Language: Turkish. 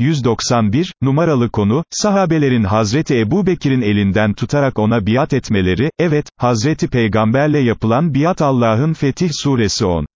191, numaralı konu, sahabelerin Hazreti Ebu Bekir'in elinden tutarak ona biat etmeleri, evet, Hazreti Peygamberle yapılan biat Allah'ın Fetih suresi 10.